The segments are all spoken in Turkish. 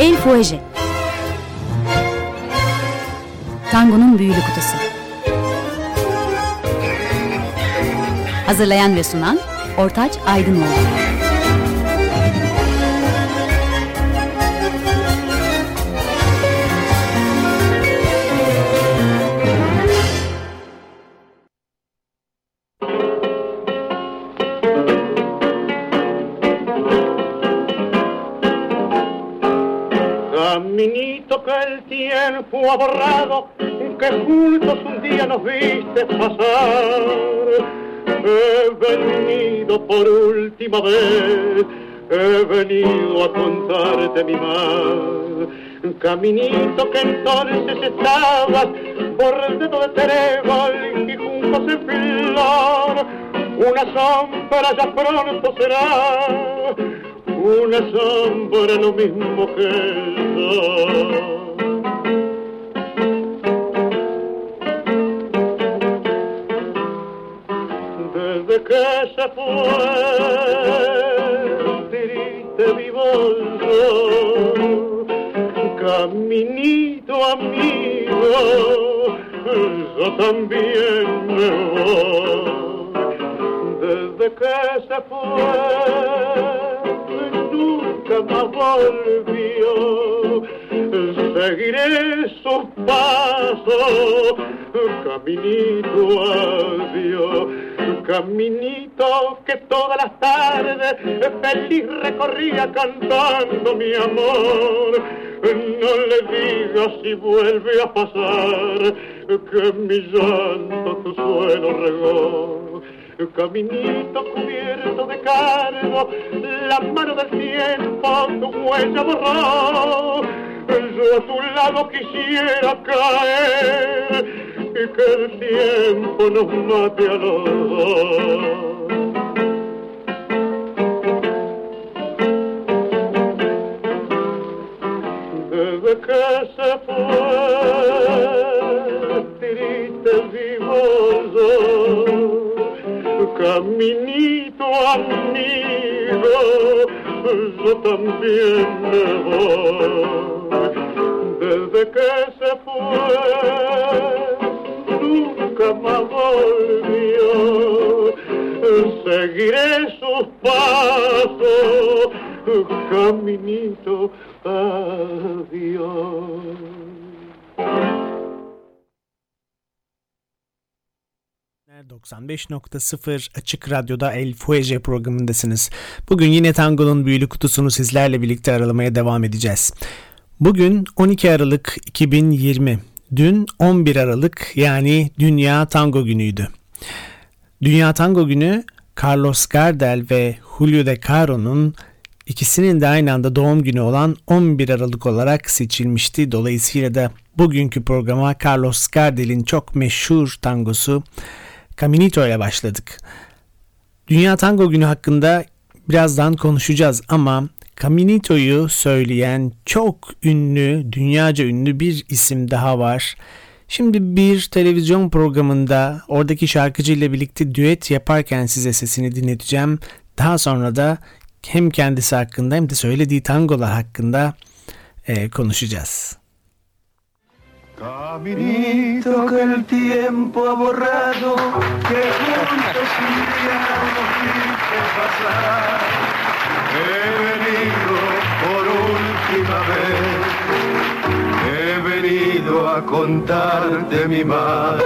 El Fuege Tango'nun büyülü kutusu Hazırlayan ve sunan Ortaç Aydınoğlu ha borrado que juntos un día nos viste pasar. He venido por última vez, he venido a contarte mi mal. Caminito que entonces estabas por el dedo de trébol y juntos en flor. Una sombra ya pronto será, una sombra lo mismo que el sol. Que se fue, triste vivo yo, caminito amigo, yo también me voy, desde que se fue, nunca más volvió, seguiré sus pasos, caminito adiós caminito que todas las tardes feliz recorría cantando mi amor. No le digas si vuelve a pasar que mi llanto tu suelo regó. Caminito cubierto de cargo, la mano del tiempo tu huella borró. Yo a tu lado quisiera caer y que el tiempo nos mate a los dos. Desde que se fue, triste vivo yo, caminito amigo, yo también me voy. Desde que se fue, nunca. Seguiré sus pasos, caminito, adiós. 95.0 Açık Radyo'da El Fuege programındasınız. Bugün yine tangonun büyülü kutusunu sizlerle birlikte aralamaya devam edeceğiz. Bugün 12 Aralık 2020. Dün 11 Aralık yani Dünya Tango Günü'ydü. Dünya Tango Günü Carlos Gardel ve Julio De Caro'nun ikisinin de aynı anda doğum günü olan 11 Aralık olarak seçilmişti. Dolayısıyla da bugünkü programa Carlos Gardel'in çok meşhur tangosu Caminito ile başladık. Dünya Tango Günü hakkında birazdan konuşacağız ama Caminito'yu söyleyen çok ünlü, dünyaca ünlü bir isim daha var. Şimdi bir televizyon programında oradaki şarkıcıyla birlikte düet yaparken size sesini dinleteceğim. Daha sonra da hem kendisi hakkında hem de söylediği tangolar hakkında e, konuşacağız. Caminito que el tiempo ha borrado, que juntos un día nos pasar. A contarte mi mal.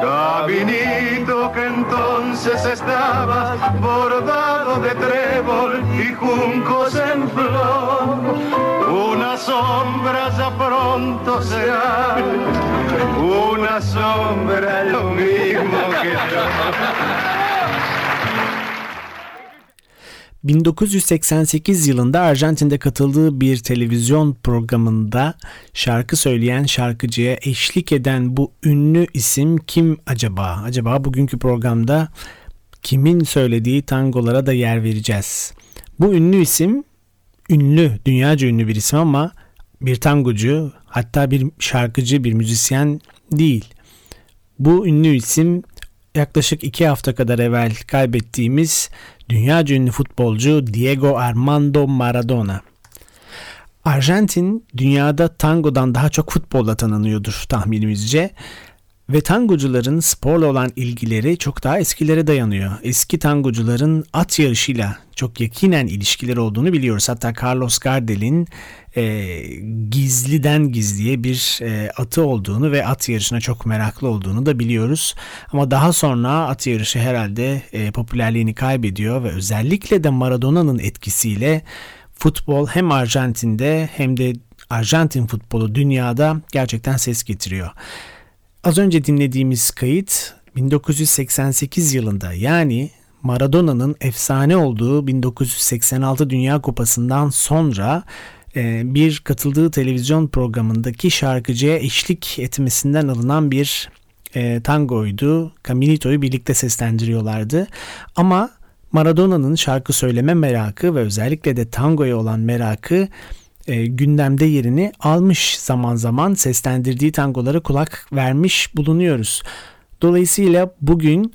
Caminito que entonces estaba bordado de trébol y juncos en flor. Una sombra ya pronto será, una sombra lo mismo que yo. 1988 yılında Arjantin'de katıldığı bir televizyon programında şarkı söyleyen şarkıcıya eşlik eden bu ünlü isim kim acaba? Acaba bugünkü programda kimin söylediği tangolara da yer vereceğiz. Bu ünlü isim ünlü, dünyaca ünlü bir isim ama bir tangocu hatta bir şarkıcı, bir müzisyen değil. Bu ünlü isim yaklaşık iki hafta kadar evvel kaybettiğimiz dünya ünlü futbolcu Diego Armando Maradona. Arjantin dünyada tangodan daha çok futbolla tanınıyordur tahminimizce. Ve tangocuların sporla olan ilgileri çok daha eskilere dayanıyor. Eski tangocuların at yarışıyla çok yakinen ilişkileri olduğunu biliyoruz. Hatta Carlos Gardel'in e, gizliden gizliye bir e, atı olduğunu ve at yarışına çok meraklı olduğunu da biliyoruz. Ama daha sonra at yarışı herhalde e, popülerliğini kaybediyor ve özellikle de Maradona'nın etkisiyle futbol hem Arjantin'de hem de Arjantin futbolu dünyada gerçekten ses getiriyor. Az önce dinlediğimiz kayıt 1988 yılında yani Maradona'nın efsane olduğu 1986 Dünya Kupası'ndan sonra e, bir katıldığı televizyon programındaki şarkıcıya eşlik etmesinden alınan bir e, tangoydu. Caminito'yu birlikte seslendiriyorlardı. Ama Maradona'nın şarkı söyleme merakı ve özellikle de tangoya olan merakı e, gündemde yerini almış zaman zaman seslendirdiği tangolara kulak vermiş bulunuyoruz. Dolayısıyla bugün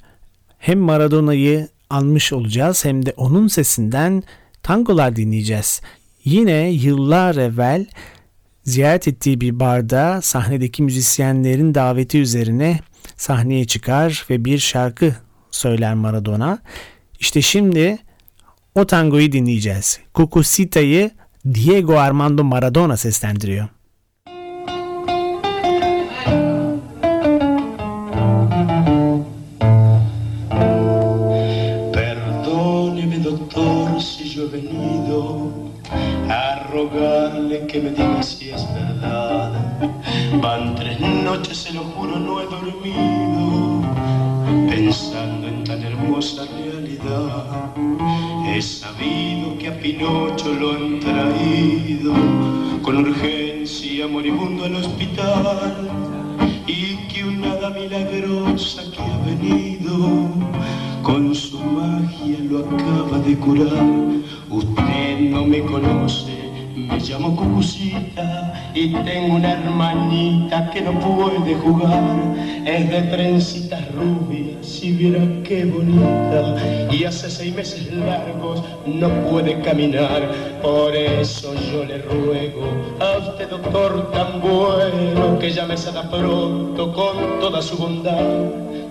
hem Maradona'yı almış olacağız hem de onun sesinden tangolar dinleyeceğiz. Yine yıllar evvel ziyaret ettiği bir barda sahnedeki müzisyenlerin daveti üzerine sahneye çıkar ve bir şarkı söyler Maradona. İşte şimdi o tangoyu dinleyeceğiz. Cucucita'yı Diego Armando Maradona seslendiriyor. Perdóneme doctor si yo he venido a rogarle que me diga si es verdad. Van tres noches, se lo juro, no he dormido pensando en tan hermosa realidad. He sabido que a Pinocho lo han traído con urgencia moribundo al hospital y que una hada milagrosa que ha venido con su magia lo acaba de curar. Usted no me conoce, me llamo Cucucita y tengo una hermanita que no puede jugar. Es de trencitas rubias, si viera qué bonita. Y hace seis meses largos no puede caminar. Por eso yo le ruego a usted, doctor tan bueno, que llame a pronto con toda su bondad.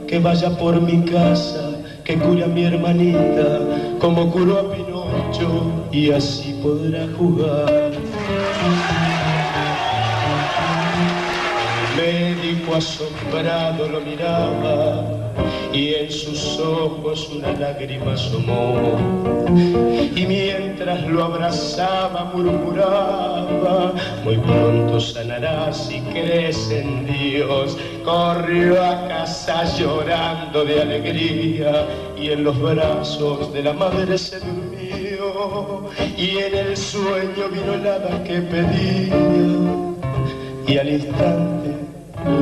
Que vaya por mi casa, que cure a mi hermanita, como curó a Pinocho, y así podrá jugar. El médico asombrado lo miraba y en sus ojos una lágrima asomó. Y mientras lo abrazaba murmuraba, muy pronto sanará si crees en Dios. Corrió a casa llorando de alegría y en los brazos de la madre se. Y en el sueño vino el hada que pedía y al instante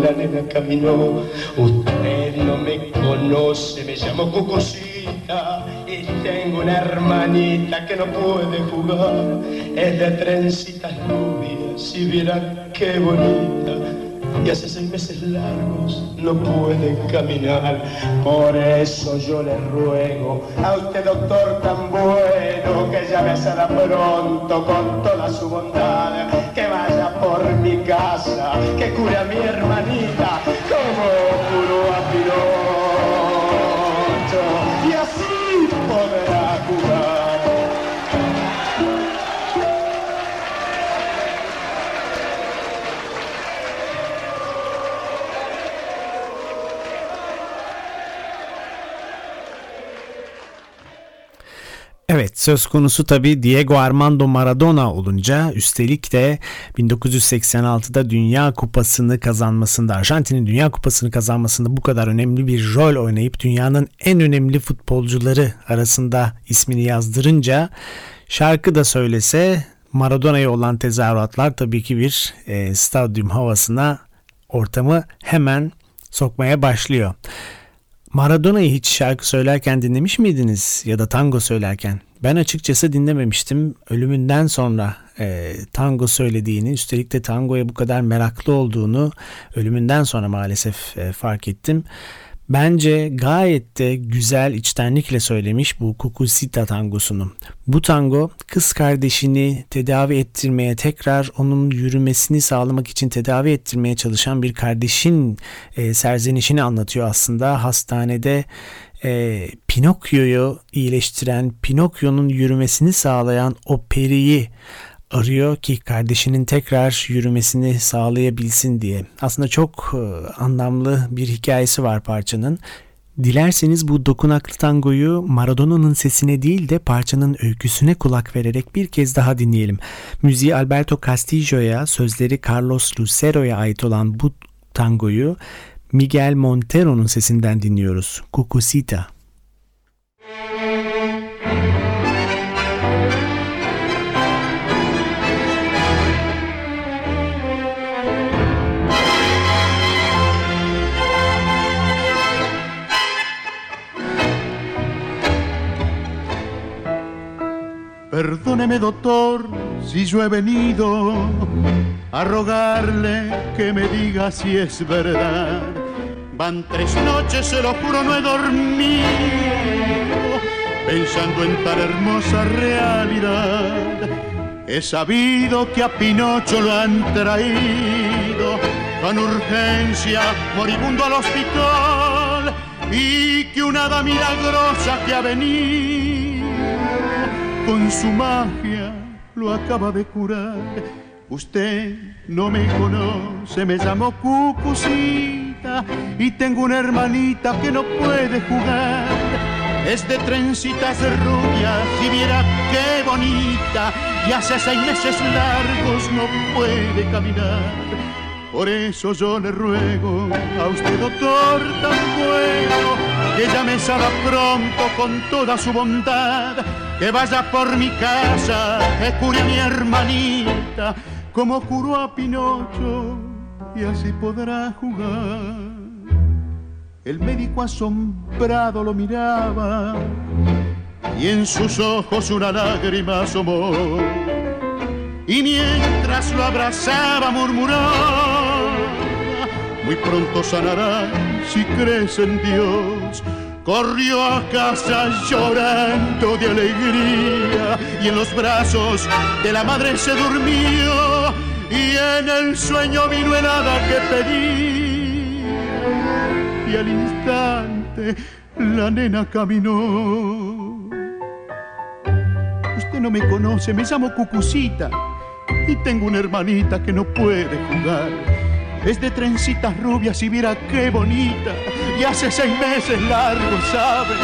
la nena caminó. Usted no me conoce, me llamo Cucosita y tengo una hermanita que no puede jugar. Es de trencitas rubias, si vieran qué bonita. Y hace seis meses largos no puede caminar. Por eso yo le ruego a usted, doctor tan bueno, que llame a Sara pronto con toda su bondad. Que vaya por mi casa, que cure a mi hermanita, como curó a. Evet söz konusu tabi Diego Armando Maradona olunca üstelik de 1986'da Dünya Kupası'nı kazanmasında Arjantin'in Dünya Kupası'nı kazanmasında bu kadar önemli bir rol oynayıp dünyanın en önemli futbolcuları arasında ismini yazdırınca şarkı da söylese Maradona'ya olan tezahüratlar tabii ki bir e, stadyum havasına ortamı hemen sokmaya başlıyor. Maradona'yı hiç şarkı söylerken dinlemiş miydiniz ya da tango söylerken? Ben açıkçası dinlememiştim. Ölümünden sonra e, tango söylediğini, üstelik de tangoya bu kadar meraklı olduğunu ölümünden sonra maalesef e, fark ettim. Bence gayet de güzel içtenlikle söylemiş bu Kukusita tangosunu. Bu tango kız kardeşini tedavi ettirmeye tekrar onun yürümesini sağlamak için tedavi ettirmeye çalışan bir kardeşin e, serzenişini anlatıyor aslında. Hastanede e, Pinokyo'yu iyileştiren, Pinokyo'nun yürümesini sağlayan o periyi arıyor ki kardeşinin tekrar yürümesini sağlayabilsin diye. Aslında çok e, anlamlı bir hikayesi var parçanın. Dilerseniz bu dokunaklı tangoyu Maradona'nın sesine değil de parçanın öyküsüne kulak vererek bir kez daha dinleyelim. Müziği Alberto Castillo'ya, sözleri Carlos Lucero'ya ait olan bu tangoyu Miguel Montero'nun sesinden dinliyoruz. Cucucita. Perdóneme doctor si yo he venido a rogarle que me diga si es verdad. Van tres noches, se lo juro, no he dormido pensando en tal hermosa realidad. He sabido que a Pinocho lo han traído con urgencia moribundo al hospital y que una hada milagrosa que ha venido con su magia lo acaba de curar. Usted no me conoce, me llamo Cucucita y tengo una hermanita que no puede jugar. Es de trencitas rubias, si viera qué bonita, y hace seis meses largos no puede caminar. Por eso yo le ruego a usted, doctor, tan bueno, que llame a pronto con toda su bondad que vaya por mi casa, que cure a mi hermanita, como curó a Pinocho, y así podrá jugar. El médico asombrado lo miraba, y en sus ojos una lágrima asomó. Y mientras lo abrazaba murmuraba, muy pronto sanará si crees en Dios. Corrió a casa llorando de alegría y en los brazos de la madre se durmió y en el sueño vino el hada que pedía y al instante la nena caminó. Usted no me conoce, me llamo Cucucita y tengo una hermanita que no puede jugar es de trencitas rubias y mira qué bonita. Y hace seis meses largos, sabe,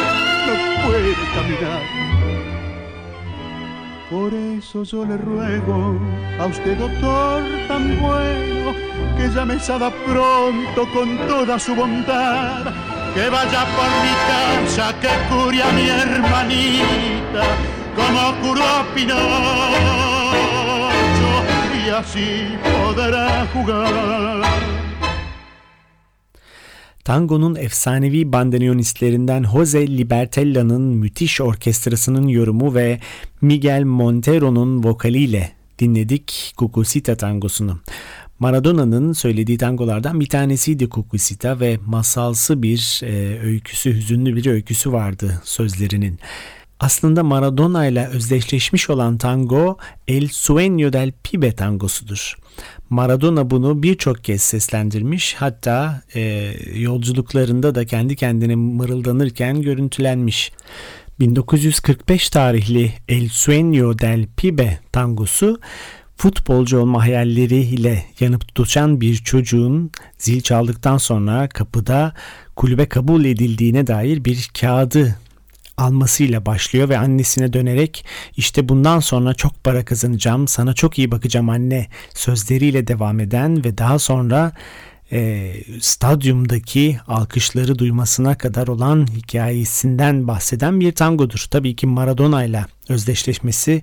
no puede caminar. Por eso yo le ruego a usted, doctor tan bueno, que llame Sada pronto con toda su bondad. Que vaya por mi casa, que cure a mi hermanita, como curó a y así podrá jugar. Tango'nun efsanevi bandoneonistlerinden Jose Libertella'nın müthiş orkestrasının yorumu ve Miguel Montero'nun vokaliyle dinledik Cucucita tangosunu. Maradona'nın söylediği tangolardan bir tanesiydi Cucucita ve masalsı bir e, öyküsü, hüzünlü bir öyküsü vardı sözlerinin. Aslında Maradona ile özdeşleşmiş olan tango El Sueño del Pibe tangosudur. Maradona bunu birçok kez seslendirmiş hatta e, yolculuklarında da kendi kendine mırıldanırken görüntülenmiş. 1945 tarihli El Sueño del Pibe tangosu futbolcu olma hayalleriyle yanıp tutuşan bir çocuğun zil çaldıktan sonra kapıda kulübe kabul edildiğine dair bir kağıdı almasıyla başlıyor ve annesine dönerek işte bundan sonra çok para kazanacağım, sana çok iyi bakacağım anne sözleriyle devam eden ve daha sonra e, stadyumdaki alkışları duymasına kadar olan hikayesinden bahseden bir tangodur. Tabii ki Maradona ile özdeşleşmesi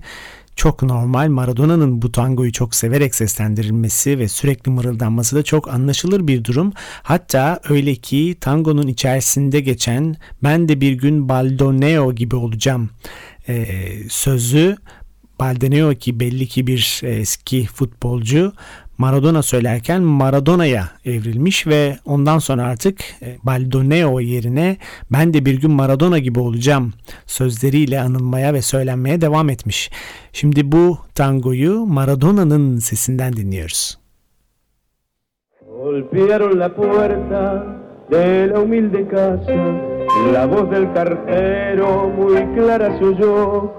çok normal. Maradona'nın bu tangoyu çok severek seslendirilmesi ve sürekli mırıldanması da çok anlaşılır bir durum. Hatta öyle ki tangonun içerisinde geçen ben de bir gün Baldoneo gibi olacağım e, sözü Baldoneo ki belli ki bir eski futbolcu Maradona söylerken Maradona'ya evrilmiş ve ondan sonra artık e, Baldoneo yerine ben de bir gün Maradona gibi olacağım sözleriyle anılmaya ve söylenmeye devam etmiş. Şimdi bu tangoyu Maradona'nın sesinden dinliyoruz. Golpearon la puerta de la humilde casa, la voz del cartero muy clara se oyó,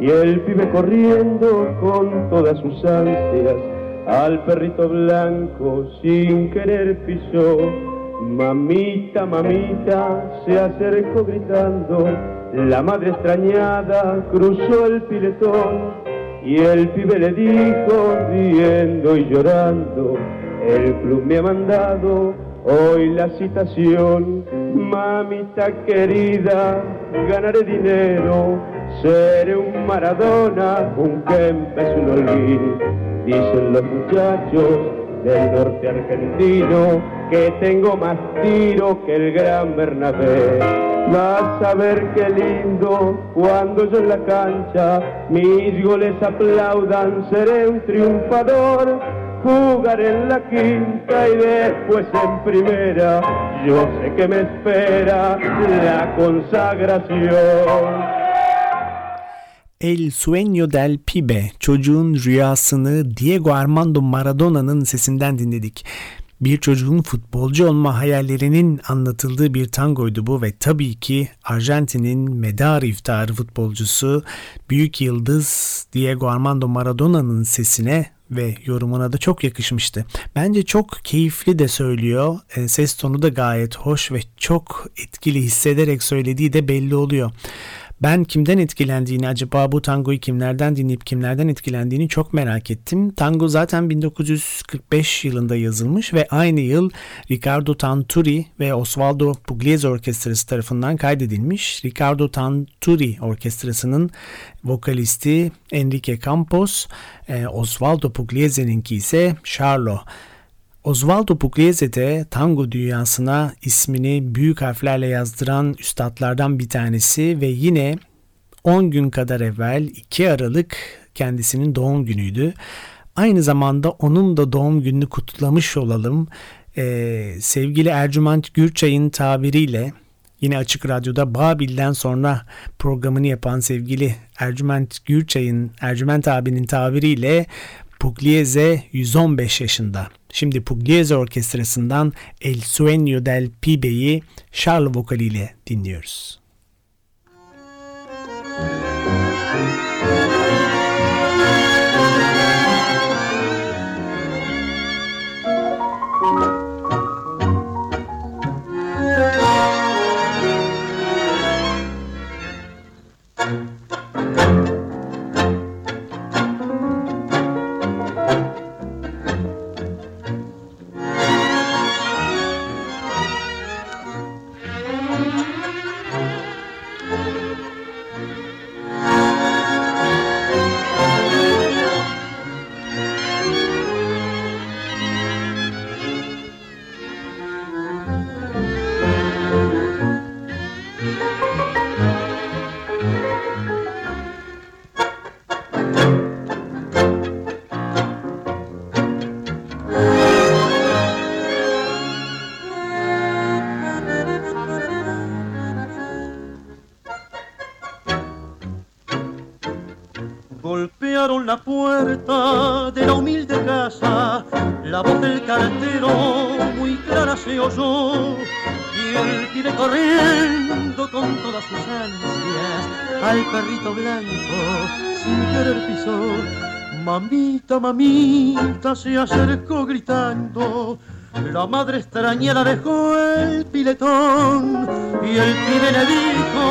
y el pibe corriendo con todas sus ansias al perrito blanco sin querer pisó. Mamita, mamita, se acercó gritando, la madre extrañada cruzó el piletón y el pibe le dijo, riendo y llorando, el club me ha mandado hoy la citación, mamita querida, ganaré dinero, seré un Maradona, un Kempes, un Olguín, dicen los muchachos del norte argentino que tengo más tiro que el gran Bernabé. Vas a ver qué lindo cuando yo en la cancha mis goles aplaudan, seré un triunfador jugar en la quinta y después en primera. Yo sé que me espera la consagración. El Sueño del Pibe, çocuğun rüyasını Diego Armando Maradona'nın sesinden dinledik. Bir çocuğun futbolcu olma hayallerinin anlatıldığı bir tangoydu bu ve tabii ki Arjantin'in medar iftarı futbolcusu büyük yıldız Diego Armando Maradona'nın sesine ve yorumuna da çok yakışmıştı. Bence çok keyifli de söylüyor. E, ses tonu da gayet hoş ve çok etkili hissederek söylediği de belli oluyor. Ben kimden etkilendiğini, acaba bu tangoyu kimlerden dinleyip kimlerden etkilendiğini çok merak ettim. Tango zaten 1945 yılında yazılmış ve aynı yıl Ricardo Tanturi ve Osvaldo Pugliese Orkestrası tarafından kaydedilmiş. Ricardo Tanturi Orkestrası'nın vokalisti Enrique Campos, e, Osvaldo Pugliese'ninki ise Charlo. Osvaldo Pugliese de tango dünyasına ismini büyük harflerle yazdıran üstadlardan bir tanesi ve yine 10 gün kadar evvel 2 Aralık kendisinin doğum günüydü. Aynı zamanda onun da doğum gününü kutlamış olalım. Ee, sevgili Ercüment Gürçay'ın tabiriyle yine Açık Radyo'da Babil'den sonra programını yapan sevgili Ercüment Gürçay'ın, Ercüment abinin tabiriyle Pugliese 115 yaşında. Şimdi Pugliese Orkestrası'ndan El Sueño del Pibe'yi Charles vokaliyle dinliyoruz. Mamita se acercó gritando. La madre extrañera dejó el piletón y el pibe le dijo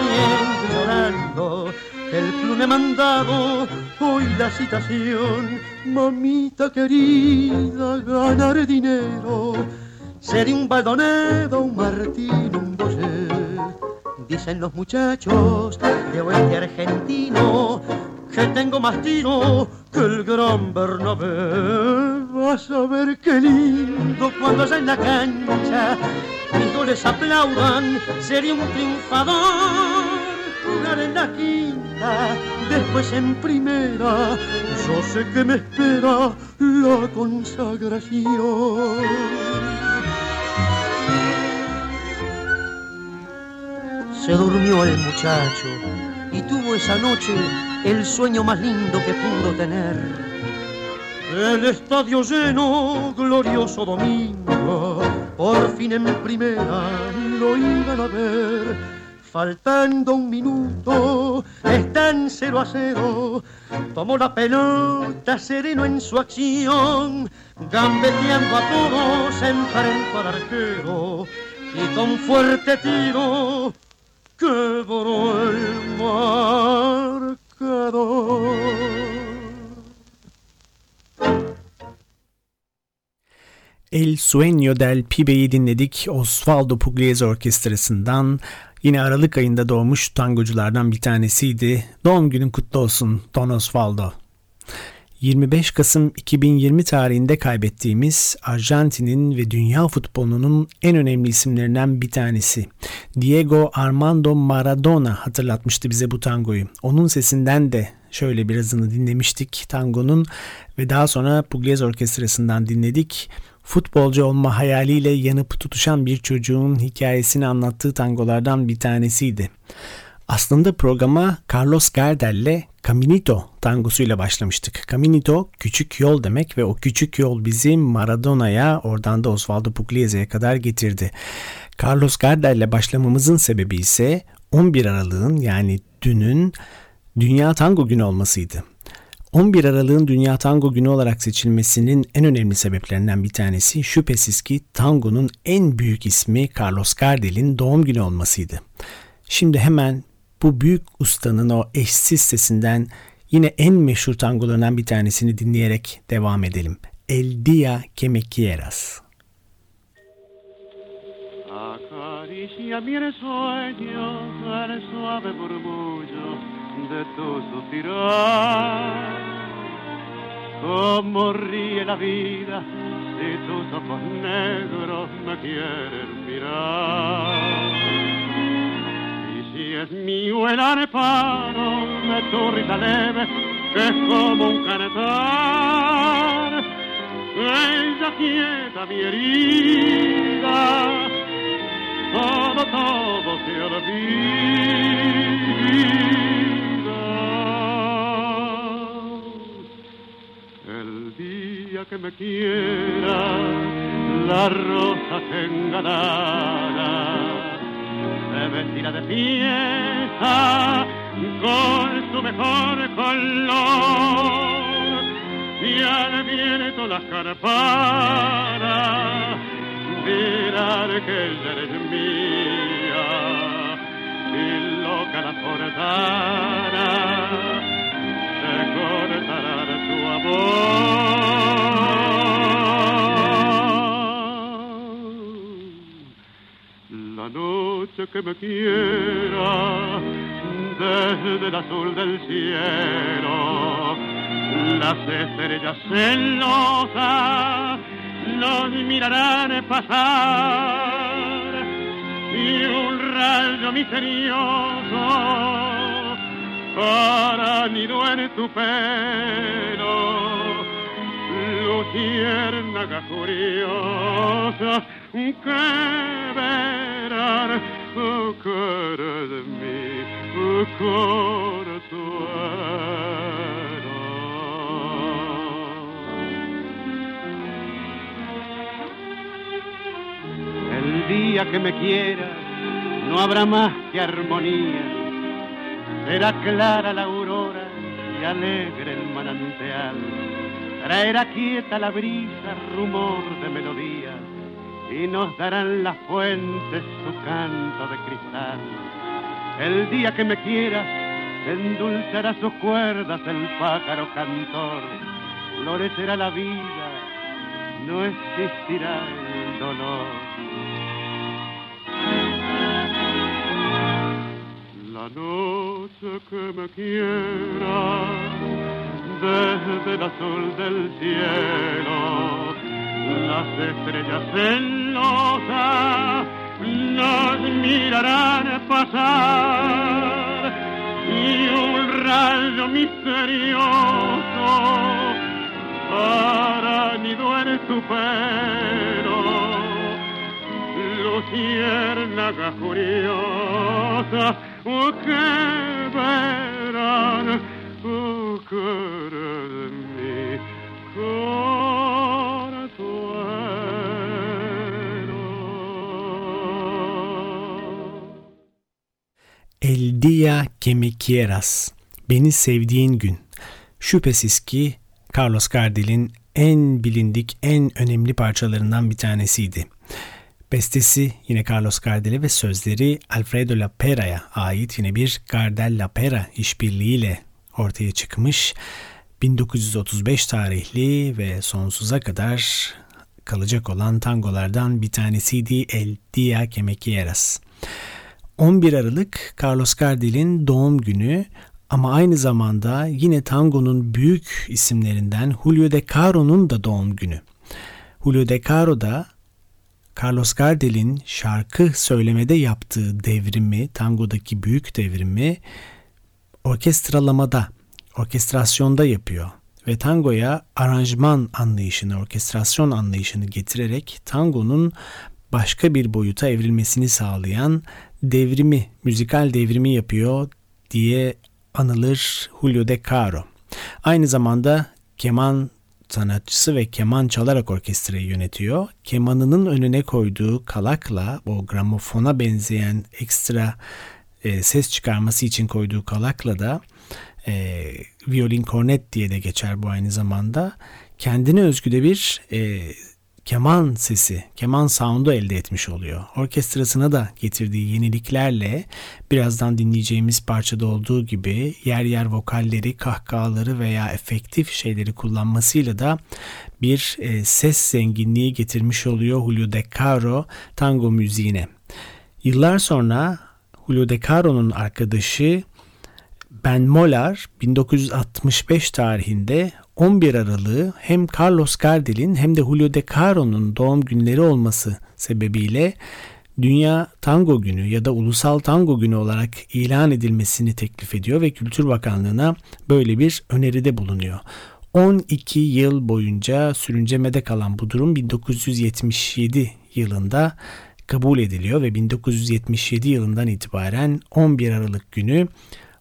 riendo y llorando el club me ha mandado hoy la citación. Mamita querida, ganar dinero. Seré un baldonedo, un martín, un boyer. Dicen los muchachos de oeste argentino que tengo más tiro que el gran Bernabé. Vas a ver qué lindo cuando allá en la cancha mis goles aplaudan, sería un triunfador. jugar en la quinta, después en primera, yo sé que me espera la consagración. Se durmió el muchacho y tuvo esa noche el sueño más lindo que pudo tener. El estadio lleno, glorioso domingo, por fin en primera lo iban a ver. Faltando un minuto, están cero a cero. Tomó la pelota sereno en su acción, gambeteando a todos, enfrentó al arquero y con fuerte tiro quebró el marcador. El Sueño del Pibe'yi dinledik Osvaldo Pugliese Orkestrası'ndan. Yine Aralık ayında doğmuş tangoculardan bir tanesiydi. Doğum günün kutlu olsun Don Osvaldo. 25 Kasım 2020 tarihinde kaybettiğimiz Arjantin'in ve dünya futbolunun en önemli isimlerinden bir tanesi. Diego Armando Maradona hatırlatmıştı bize bu tangoyu. Onun sesinden de şöyle birazını dinlemiştik tangonun ve daha sonra Pugliese Orkestrası'ndan dinledik. Futbolcu olma hayaliyle yanıp tutuşan bir çocuğun hikayesini anlattığı tangolardan bir tanesiydi. Aslında programa Carlos Gardel'le Caminito tangosuyla başlamıştık. Caminito küçük yol demek ve o küçük yol bizi Maradona'ya oradan da Osvaldo Pugliese'ye kadar getirdi. Carlos Gardel'le başlamamızın sebebi ise 11 Aralık'ın yani dünün Dünya Tango Günü olmasıydı. 11 Aralık'ın Dünya Tango Günü olarak seçilmesinin en önemli sebeplerinden bir tanesi şüphesiz ki tangonun en büyük ismi Carlos Gardel'in doğum günü olmasıydı. Şimdi hemen bu büyük ustanın o eşsiz sesinden yine en meşhur tangolarından bir tanesini dinleyerek devam edelim. El Día que me quieras. Acaricia mi sueño el suave murmullo de tu suspirar. Como ríe la vida si tus ojos negros me quieren mirar. Es mío el arpano de tu risa leve, es como un cantar, ella quieta mi herida, todo, todo se olvida. El día que me quiera, la rosa se engalara se vestirá de fiesta con su mejor color. Y al viento las carparas dirán que ella eres mía. Y loca la portara se cortará su amor que me quiera desde el azul del cielo las estrellas celosas nos mirarán pasar y un rayo misterioso para nido en tu pelo. Luciérnaga curiosa que verán que eres mi consuelo. El día que me quieras no habrá más que armonía, será clara la aurora y alegre el manantial, traerá quieta la brisa rumor de melodía y nos darán las fuentes su canto de cristal. El día que me quieras, endulzará sus cuerdas el pájaro cantor, florecerá la vida, no existirá el dolor. La noche que me quiera, desde el azul del cielo, las estrellas celosas nos mirarán pasar. Rayo misterioso nido en tu pelo. Luciérnaga curiosa oh, que verán oh, de mi El día que me quieras. Beni sevdiğin gün. Şüphesiz ki Carlos Gardel'in en bilindik, en önemli parçalarından bir tanesiydi. Bestesi yine Carlos Gardel'e ve sözleri Alfredo Lapera'ya ait yine bir Gardel-Lapera işbirliğiyle ortaya çıkmış. 1935 tarihli ve sonsuza kadar kalacak olan tangolardan bir tanesiydi El Dia que me quieras. 11 Aralık Carlos Gardel'in doğum günü ama aynı zamanda yine tangonun büyük isimlerinden Julio De Caro'nun da doğum günü. Julio De Caro da Carlos Gardel'in şarkı söylemede yaptığı devrimi, tangodaki büyük devrimi orkestralamada, orkestrasyonda yapıyor ve tangoya aranjman anlayışını, orkestrasyon anlayışını getirerek tangonun başka bir boyuta evrilmesini sağlayan devrimi, müzikal devrimi yapıyor diye anılır Julio De Caro. Aynı zamanda keman sanatçısı ve keman çalarak orkestrayı yönetiyor. Kemanının önüne koyduğu kalakla o gramofona benzeyen ekstra e, ses çıkarması için koyduğu kalakla da e, violin kornet diye de geçer bu aynı zamanda kendine özgü de bir e, keman sesi, keman sound'u elde etmiş oluyor. Orkestrasına da getirdiği yeniliklerle birazdan dinleyeceğimiz parçada olduğu gibi yer yer vokalleri, kahkahaları veya efektif şeyleri kullanmasıyla da bir e, ses zenginliği getirmiş oluyor Julio De Caro tango müziğine. Yıllar sonra Julio De Caro'nun arkadaşı Ben Molar 1965 tarihinde 11 Aralık'ı hem Carlos Gardel'in hem de Julio De Caro'nun doğum günleri olması sebebiyle Dünya Tango Günü ya da Ulusal Tango Günü olarak ilan edilmesini teklif ediyor ve Kültür Bakanlığı'na böyle bir öneride bulunuyor. 12 yıl boyunca sürüncemede kalan bu durum 1977 yılında kabul ediliyor ve 1977 yılından itibaren 11 Aralık günü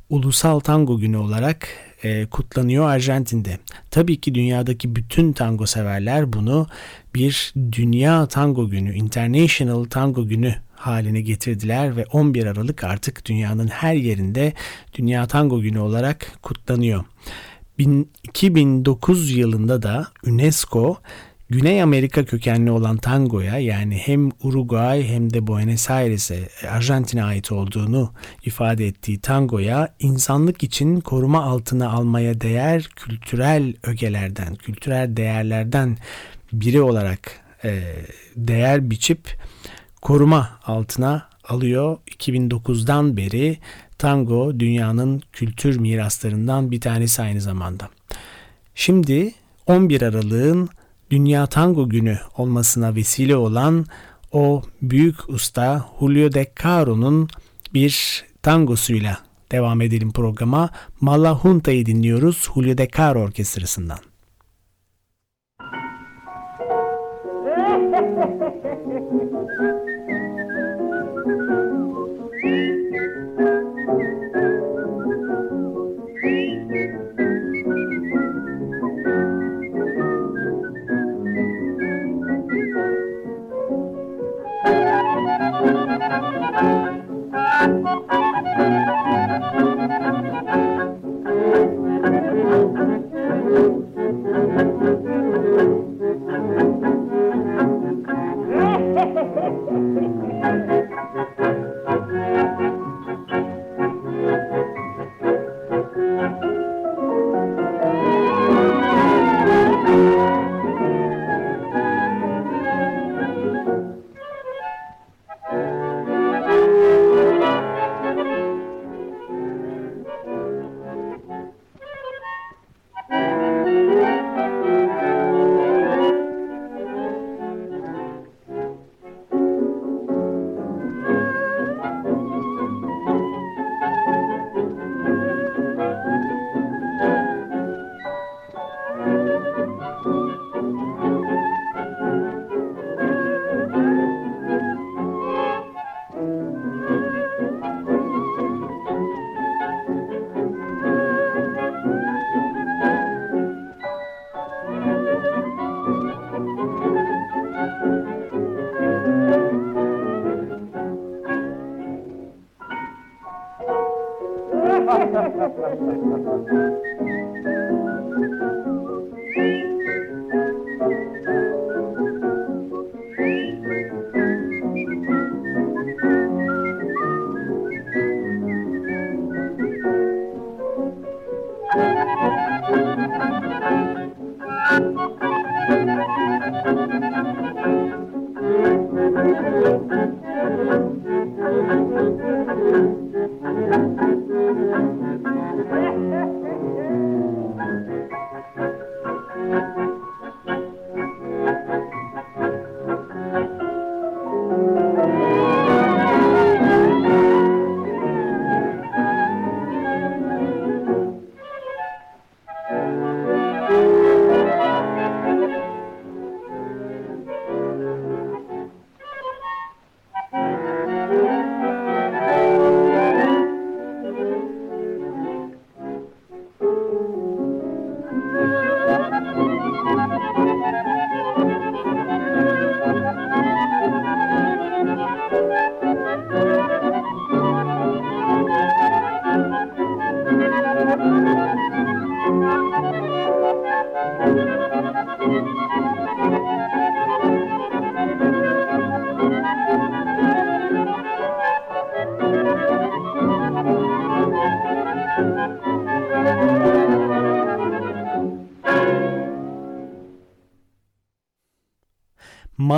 Ulusal Tango Günü olarak e, kutlanıyor Arjantin'de. Tabii ki dünyadaki bütün tango severler bunu bir Dünya Tango Günü, International Tango Günü haline getirdiler ve 11 Aralık artık dünyanın her yerinde Dünya Tango Günü olarak kutlanıyor. 2009 yılında da UNESCO Güney Amerika kökenli olan tangoya yani hem Uruguay hem de Buenos Aires'e Arjantin'e ait olduğunu ifade ettiği tangoya insanlık için koruma altına almaya değer kültürel ögelerden, kültürel değerlerden biri olarak e, değer biçip koruma altına alıyor. 2009'dan beri tango dünyanın kültür miraslarından bir tanesi aynı zamanda. Şimdi 11 Aralık'ın Dünya Tango Günü olmasına vesile olan o büyük usta Julio De Caro'nun bir tangosuyla devam edelim programa. Mala Junta'yı dinliyoruz Julio De Caro Orkestrası'ndan.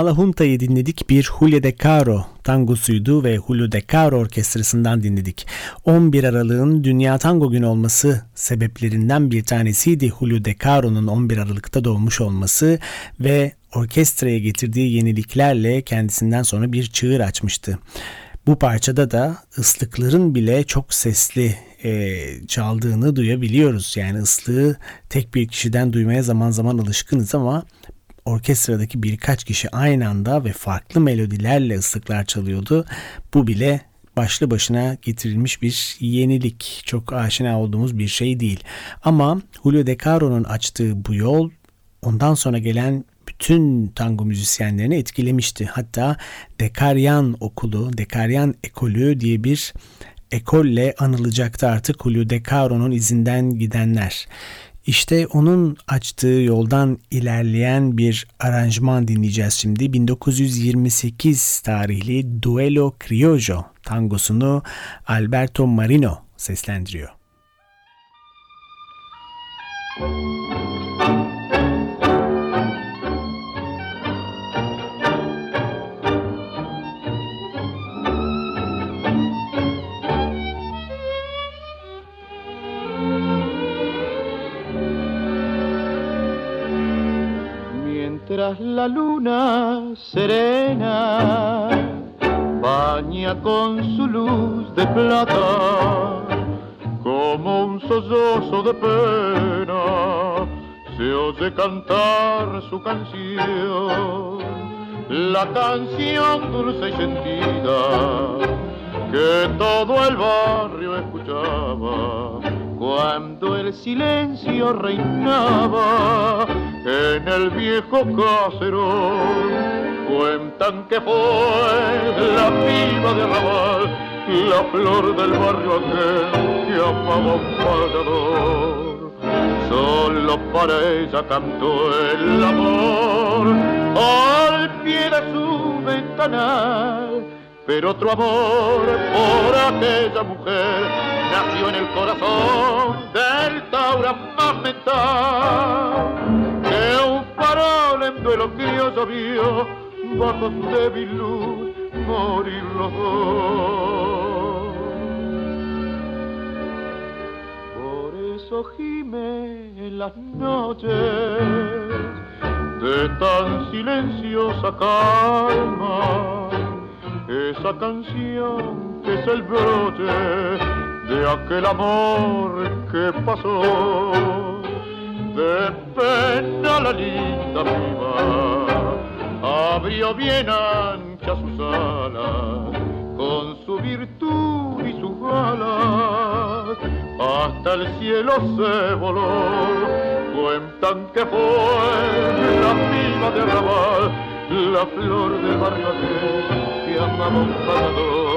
Malahunta'yı dinledik bir Julio De Caro tangosuydu ve Julio De Caro orkestrasından dinledik. 11 Aralık'ın Dünya Tango Günü olması sebeplerinden bir tanesiydi Julio De Caro'nun 11 Aralık'ta doğmuş olması ve orkestraya getirdiği yeniliklerle kendisinden sonra bir çığır açmıştı. Bu parçada da ıslıkların bile çok sesli e, çaldığını duyabiliyoruz. Yani ıslığı tek bir kişiden duymaya zaman zaman alışkınız ama orkestradaki birkaç kişi aynı anda ve farklı melodilerle ıslıklar çalıyordu. Bu bile başlı başına getirilmiş bir yenilik. Çok aşina olduğumuz bir şey değil. Ama Julio De Caro'nun açtığı bu yol ondan sonra gelen bütün tango müzisyenlerini etkilemişti. Hatta Dekaryan okulu, Dekaryan ekolü diye bir ekolle anılacaktı artık Julio De Caro'nun izinden gidenler. İşte onun açtığı yoldan ilerleyen bir aranjman dinleyeceğiz şimdi. 1928 tarihli Duelo Criollo tangosunu Alberto Marino seslendiriyor. Müzik la luna serena baña con su luz de plata como un sollozo de pena se oye cantar su canción. La canción dulce y sentida que todo el barrio escuchaba cuando el silencio reinaba en el viejo caserón. Cuentan que fue la piba de Raval, la flor del barrio aquel que amaba un pagador. Solo para ella cantó el amor al pie de su ventanal, pero otro amor por aquella mujer nació en el corazón del Taura más mental. Que un farol en duelo criollo vio bajo débil luz morir los. Por eso gime en las noches de tan silenciosa calma esa canción que es el broche de aquel amor que pasó. De pena la linda piba abrió bien ancha sus alas con su virtud y sus balas hasta el cielo se voló. Cuentan que fue la piba de Raval, la flor del barrio que amaba un solo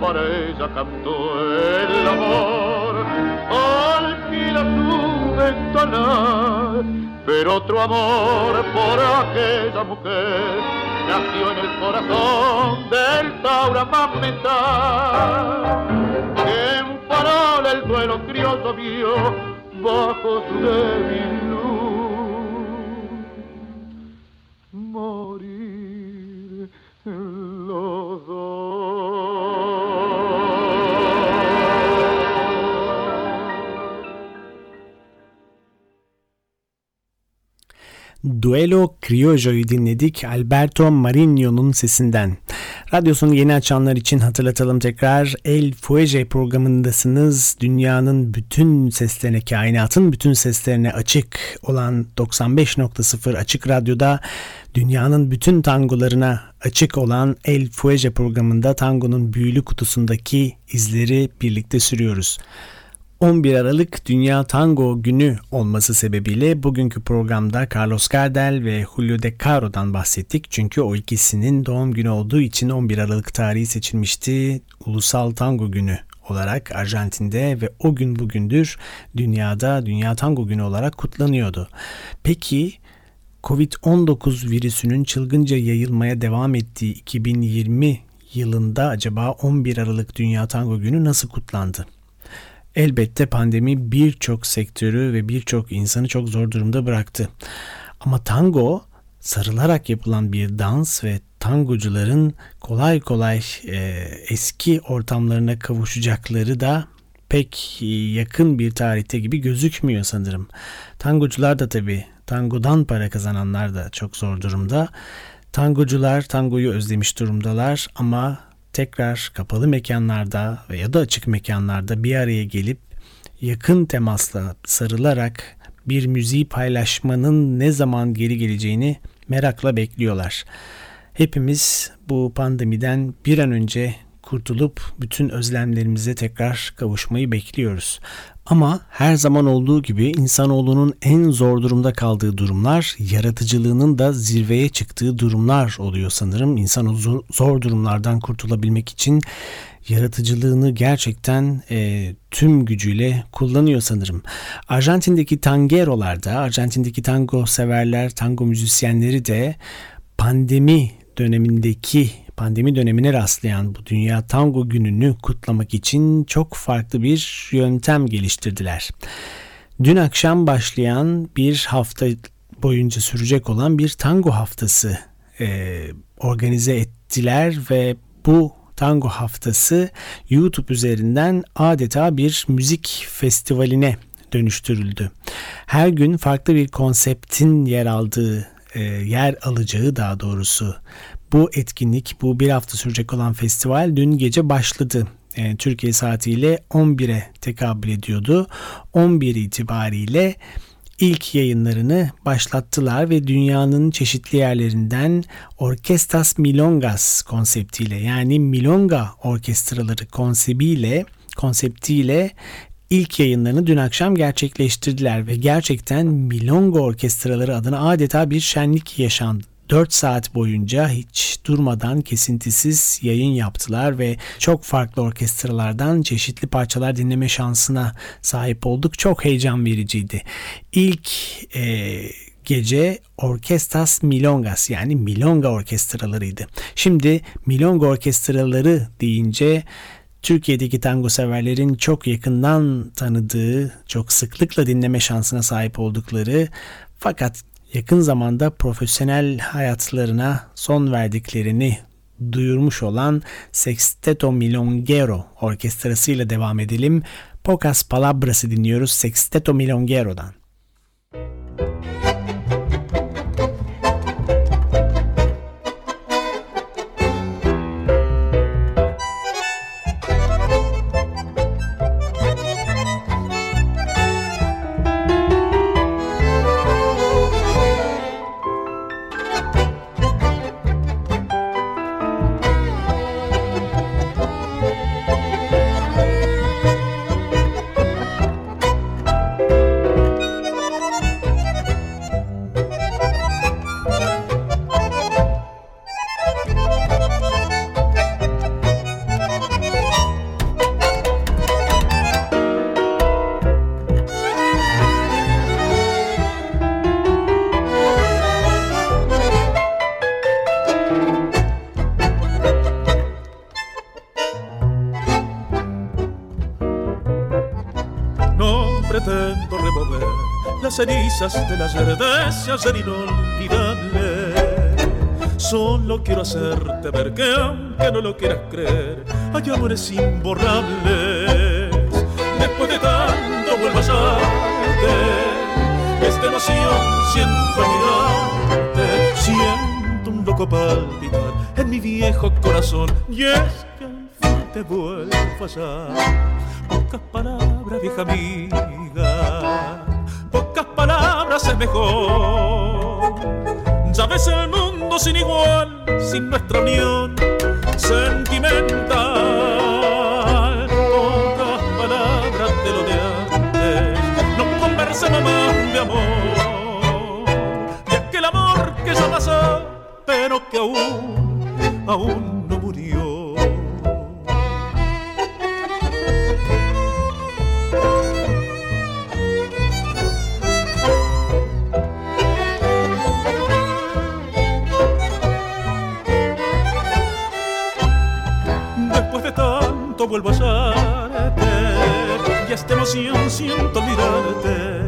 para ella cantó el amor al su ventana, pero otro amor por aquella mujer nació en el corazón del Taura más mental, que el duelo criollo vio bajo su débil luz morir los dos. Duelo Criollo'yu dinledik Alberto Marino'nun sesinden. Radyosunu yeni açanlar için hatırlatalım tekrar. El Fuege programındasınız. Dünyanın bütün seslerine, kainatın bütün seslerine açık olan 95.0 Açık Radyo'da dünyanın bütün tangolarına açık olan El Fuege programında tangonun büyülü kutusundaki izleri birlikte sürüyoruz. 11 Aralık Dünya Tango Günü olması sebebiyle bugünkü programda Carlos Gardel ve Julio De Caro'dan bahsettik. Çünkü o ikisinin doğum günü olduğu için 11 Aralık tarihi seçilmişti. Ulusal Tango Günü olarak Arjantin'de ve o gün bugündür dünyada Dünya Tango Günü olarak kutlanıyordu. Peki Covid-19 virüsünün çılgınca yayılmaya devam ettiği 2020 yılında acaba 11 Aralık Dünya Tango Günü nasıl kutlandı? Elbette pandemi birçok sektörü ve birçok insanı çok zor durumda bıraktı. Ama tango sarılarak yapılan bir dans ve tangocuların kolay kolay e, eski ortamlarına kavuşacakları da pek yakın bir tarihte gibi gözükmüyor sanırım. Tangocular da tabii tangodan para kazananlar da çok zor durumda. Tangocular tangoyu özlemiş durumdalar ama tekrar kapalı mekanlarda veya da açık mekanlarda bir araya gelip yakın temasla sarılarak bir müziği paylaşmanın ne zaman geri geleceğini merakla bekliyorlar. Hepimiz bu pandemiden bir an önce kurtulup bütün özlemlerimize tekrar kavuşmayı bekliyoruz. Ama her zaman olduğu gibi insanoğlunun en zor durumda kaldığı durumlar, yaratıcılığının da zirveye çıktığı durumlar oluyor sanırım. İnsan zor, durumlardan kurtulabilmek için yaratıcılığını gerçekten e, tüm gücüyle kullanıyor sanırım. Arjantin'deki tangerolarda, Arjantin'deki tango severler, tango müzisyenleri de pandemi dönemindeki pandemi dönemine rastlayan bu Dünya Tango Günü'nü kutlamak için çok farklı bir yöntem geliştirdiler. Dün akşam başlayan bir hafta boyunca sürecek olan bir tango haftası e, organize ettiler ve bu tango haftası YouTube üzerinden adeta bir müzik festivaline dönüştürüldü. Her gün farklı bir konseptin yer aldığı, e, yer alacağı daha doğrusu bu etkinlik, bu bir hafta sürecek olan festival dün gece başladı. Yani Türkiye saatiyle 11'e tekabül ediyordu. 11 itibariyle ilk yayınlarını başlattılar ve dünyanın çeşitli yerlerinden Orkestas Milongas konseptiyle yani Milonga orkestraları konsebiyle konseptiyle ilk yayınlarını dün akşam gerçekleştirdiler ve gerçekten Milonga orkestraları adına adeta bir şenlik yaşandı. 4 saat boyunca hiç durmadan kesintisiz yayın yaptılar ve çok farklı orkestralardan çeşitli parçalar dinleme şansına sahip olduk. Çok heyecan vericiydi. İlk e, gece Orkestas Milongas yani Milonga orkestralarıydı. Şimdi Milonga orkestraları deyince Türkiye'deki tango severlerin çok yakından tanıdığı, çok sıklıkla dinleme şansına sahip oldukları fakat yakın zamanda profesyonel hayatlarına son verdiklerini duyurmuş olan Sexteto Milongero orkestrası ile devam edelim. Pocas Palabras'ı dinliyoruz Sexteto Milongero'dan. cenizas de ese ayer inolvidable. Solo quiero hacerte ver que aunque no lo quieras creer, hay amores imborrables. Después de tanto vuelvas a verte, esta emoción siento mirarte, siento un loco palpitar en mi viejo corazón y es que al fin te vuelvo a fallar. Pocas palabras, vieja amiga aún no murió. Después de tanto vuelvo a hallarte y esta emoción siento olvidarte.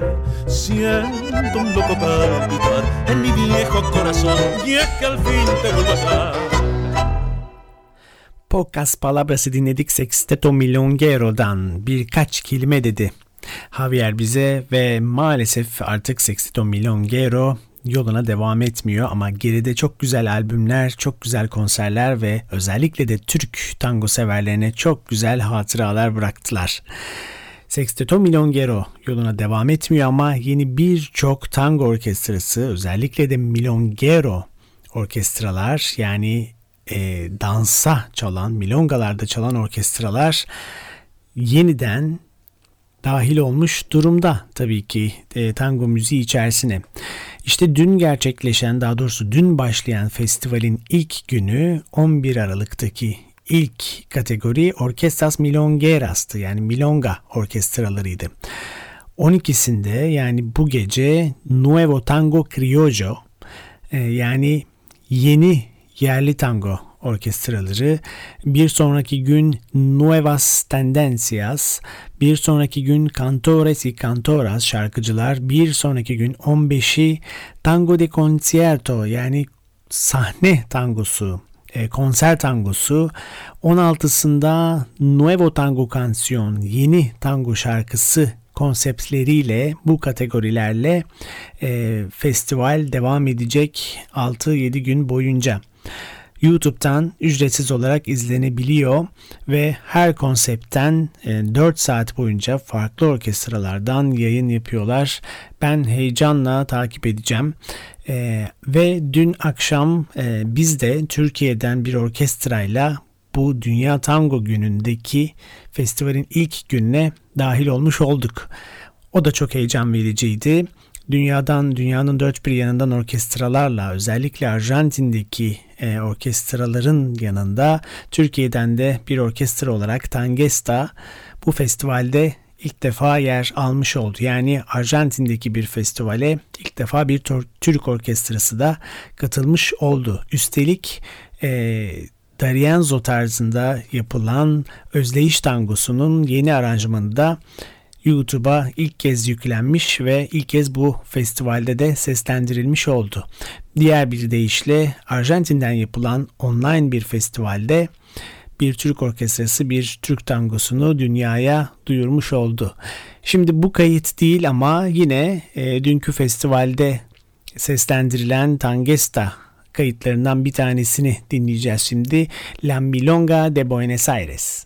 Siento un loco palpitar en mi viejo corazón y es que al fin te vuelvo a hallar Pocas Palabras'ı dinledik Sexteto Milongero'dan birkaç kelime dedi. Javier bize ve maalesef artık Sexteto Milongero yoluna devam etmiyor ama geride çok güzel albümler, çok güzel konserler ve özellikle de Türk tango severlerine çok güzel hatıralar bıraktılar. Sexteto Milongero yoluna devam etmiyor ama yeni birçok tango orkestrası özellikle de Milongero orkestralar yani e, dansa çalan, milongalarda çalan orkestralar yeniden dahil olmuş durumda tabii ki e, tango müziği içerisine. İşte dün gerçekleşen daha doğrusu dün başlayan festivalin ilk günü 11 Aralık'taki ilk kategori Orkestras Milongeras'tı yani milonga orkestralarıydı. 12'sinde yani bu gece Nuevo Tango Criollo e, yani yeni yerli tango orkestraları, bir sonraki gün Nuevas Tendencias, bir sonraki gün Cantores y Cantoras şarkıcılar, bir sonraki gün 15'i Tango de Concierto yani sahne tangosu e, konser tangosu 16'sında Nuevo Tango Canción yeni tango şarkısı konseptleriyle bu kategorilerle e, festival devam edecek 6-7 gün boyunca. YouTube'dan ücretsiz olarak izlenebiliyor ve her konseptten 4 e, saat boyunca farklı orkestralardan yayın yapıyorlar. Ben heyecanla takip edeceğim. Ee, ve dün akşam e, biz de Türkiye'den bir orkestrayla bu Dünya Tango günündeki festivalin ilk gününe dahil olmuş olduk. O da çok heyecan vericiydi. Dünyadan, dünyanın dört bir yanından orkestralarla özellikle Arjantin'deki e, orkestraların yanında Türkiye'den de bir orkestra olarak Tangesta bu festivalde ilk defa yer almış oldu. Yani Arjantin'deki bir festivale ilk defa bir Türk orkestrası da katılmış oldu. Üstelik e, Darienzo tarzında yapılan Özleyiş Tangosu'nun yeni aranjmanı da YouTube'a ilk kez yüklenmiş ve ilk kez bu festivalde de seslendirilmiş oldu. Diğer bir deyişle Arjantin'den yapılan online bir festivalde bir Türk orkestrası bir Türk tangosunu dünyaya duyurmuş oldu. Şimdi bu kayıt değil ama yine e, dünkü festivalde seslendirilen Tangesta kayıtlarından bir tanesini dinleyeceğiz şimdi. La Milonga de Buenos Aires.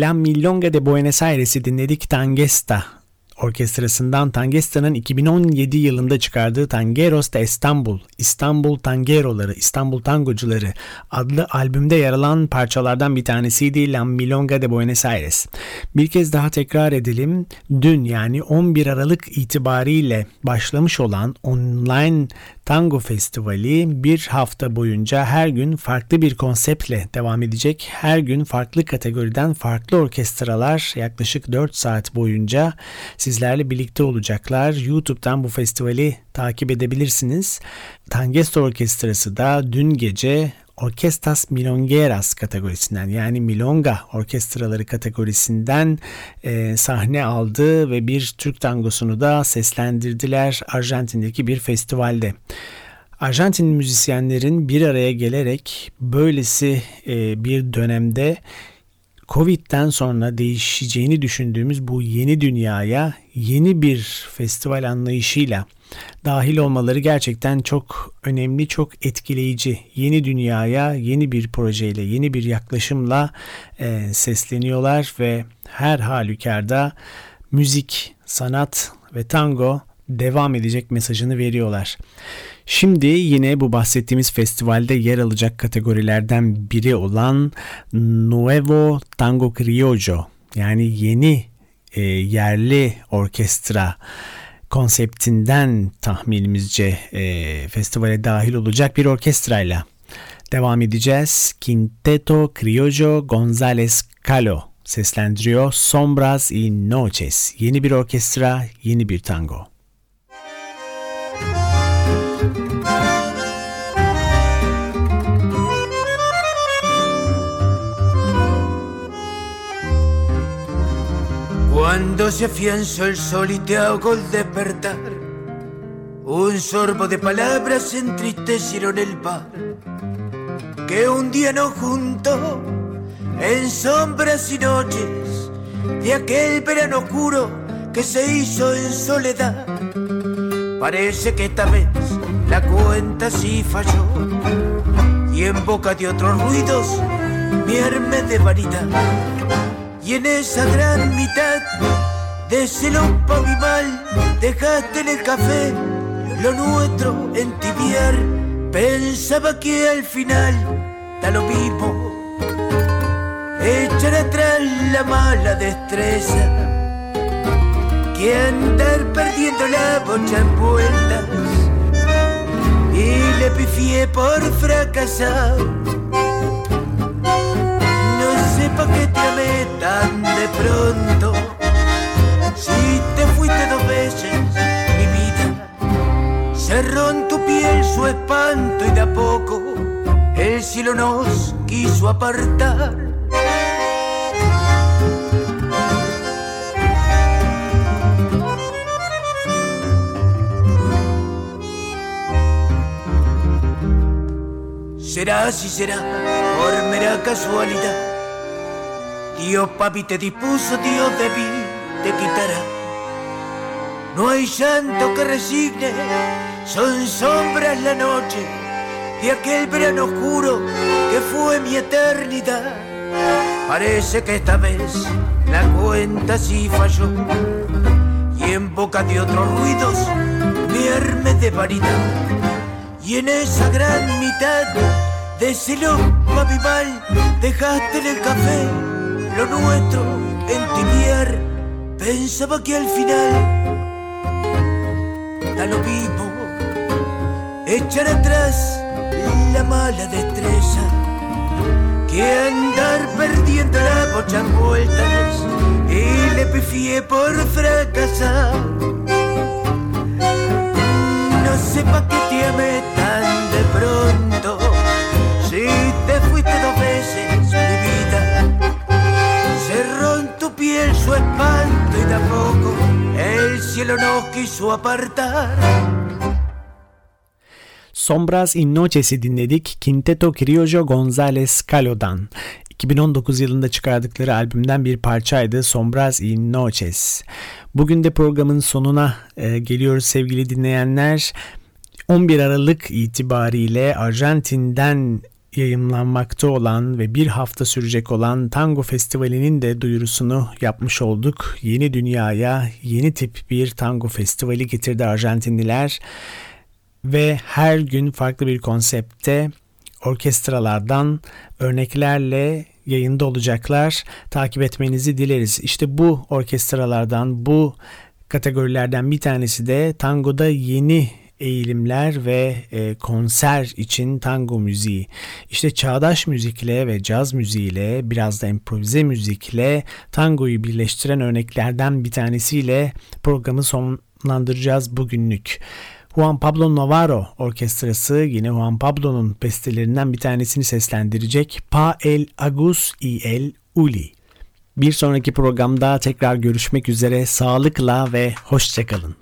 La Milonga de Buenos Aires'i dinledik. Tangesta Orkestrası'ndan Tangesta'nın 2017 yılında çıkardığı Tangeros de İstanbul, İstanbul Tangeroları, İstanbul Tangocuları adlı albümde yer alan parçalardan bir tanesiydi La Milonga de Buenos Aires. Bir kez daha tekrar edelim. Dün yani 11 Aralık itibariyle başlamış olan online Tango Festivali bir hafta boyunca her gün farklı bir konseptle devam edecek. Her gün farklı kategoriden farklı orkestralar yaklaşık 4 saat boyunca sizlerle birlikte olacaklar. YouTube'dan bu festivali takip edebilirsiniz. Tangesto Orkestrası da dün gece Orkestas Milongeras kategorisinden yani Milonga orkestraları kategorisinden e, sahne aldı ve bir Türk tangosunu da seslendirdiler Arjantin'deki bir festivalde. Arjantin müzisyenlerin bir araya gelerek böylesi e, bir dönemde Covid'den sonra değişeceğini düşündüğümüz bu yeni dünyaya yeni bir festival anlayışıyla dahil olmaları gerçekten çok önemli, çok etkileyici. Yeni dünyaya yeni bir projeyle, yeni bir yaklaşımla e, sesleniyorlar ve her halükarda müzik, sanat ve tango devam edecek mesajını veriyorlar. Şimdi yine bu bahsettiğimiz festivalde yer alacak kategorilerden biri olan Nuevo Tango Criollo yani yeni e, yerli orkestra konseptinden tahminimizce e, festivale dahil olacak bir orkestrayla devam edeceğiz. Quinteto Criollo González Calo seslendiriyor Sombras y Noches. Yeni bir orkestra, yeni bir tango. Cuando se afianzó el sol y te ahogó el despertar, un sorbo de palabras entristecieron el bar que un día nos juntó en sombras y noches de aquel verano oscuro que se hizo en soledad. Parece que esta vez la cuenta sí falló y en boca de otros ruidos mi de vanidad y en esa gran mitad de ese pa' mi mal dejaste en el café lo nuestro en tibiar. Pensaba que al final da lo mismo echar atrás la mala destreza que andar perdiendo la bocha en vueltas y le pifié por fracasar que te amé tan de pronto. Si te fuiste dos veces, mi vida, cerró en tu piel su espanto y de a poco el cielo nos quiso apartar. Será si será por mera casualidad Dios papi te dispuso, Dios de mí te quitará. No hay llanto que resigne, son sombras la noche de aquel verano oscuro que fue mi eternidad. Parece que esta vez la cuenta sí falló y en boca de otros ruidos vierme de vanidad. Y en esa gran mitad de cielo papi mal dejaste en el café lo nuestro entibiar. Pensaba que al final da lo mismo echar atrás la mala destreza que andar perdiendo la bocha en vueltas y le pifié por fracasar. No sé pa' qué te amé tan de pronto si te fuiste dos su espanto y tampoco el cielo nos quiso apartar. Sombras y Noches'i dinledik Quinteto Criollo González Calo'dan. 2019 yılında çıkardıkları albümden bir parçaydı Sombras y Noches. Bugün de programın sonuna e, geliyoruz sevgili dinleyenler. 11 Aralık itibariyle Arjantin'den yayınlanmakta olan ve bir hafta sürecek olan Tango Festivali'nin de duyurusunu yapmış olduk. Yeni dünyaya yeni tip bir tango festivali getirdi Arjantinliler ve her gün farklı bir konsepte orkestralardan örneklerle yayında olacaklar. Takip etmenizi dileriz. İşte bu orkestralardan, bu kategorilerden bir tanesi de tangoda yeni eğilimler ve e, konser için tango müziği. İşte çağdaş müzikle ve caz müziğiyle biraz da improvize müzikle tangoyu birleştiren örneklerden bir tanesiyle programı sonlandıracağız bugünlük. Juan Pablo Navarro Orkestrası yine Juan Pablo'nun bestelerinden bir tanesini seslendirecek Pa El Agus y El Uli. Bir sonraki programda tekrar görüşmek üzere sağlıkla ve hoşçakalın.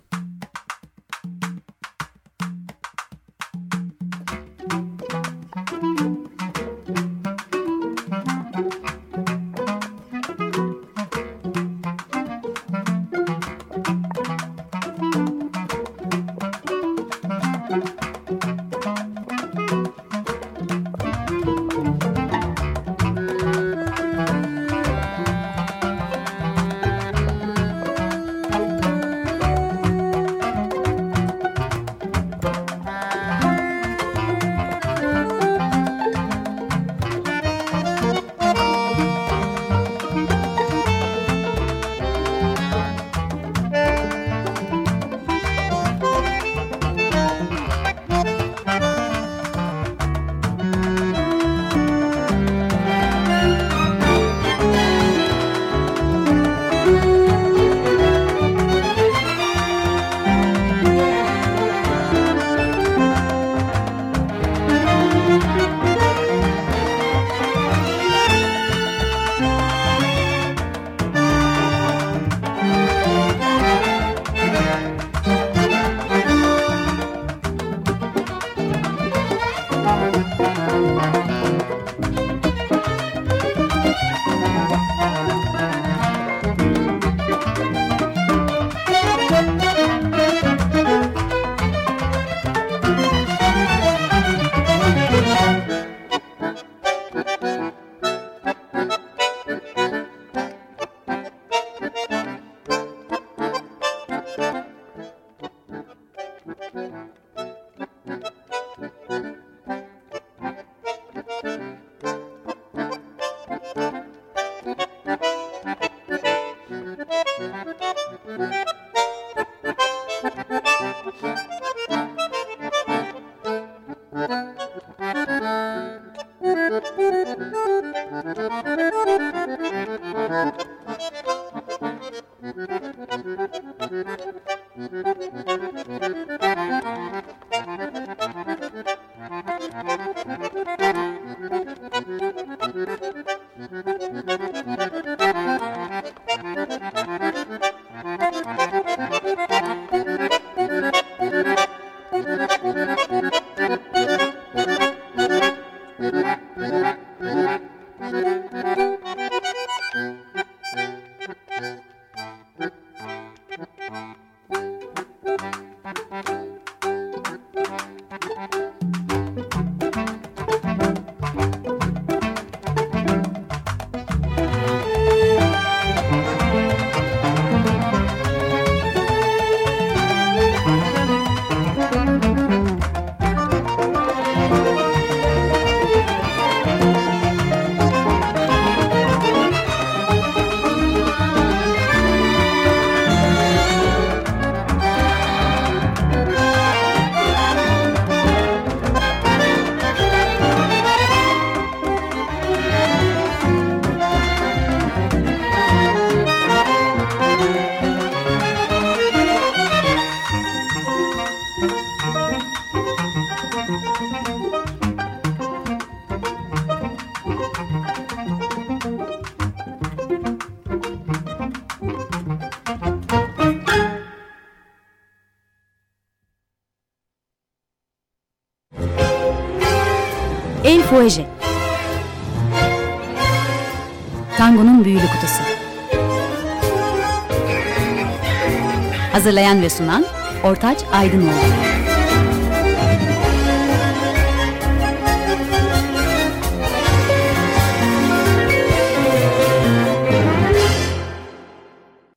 Hazırlayan ve sunan Ortaç Aydınoğlu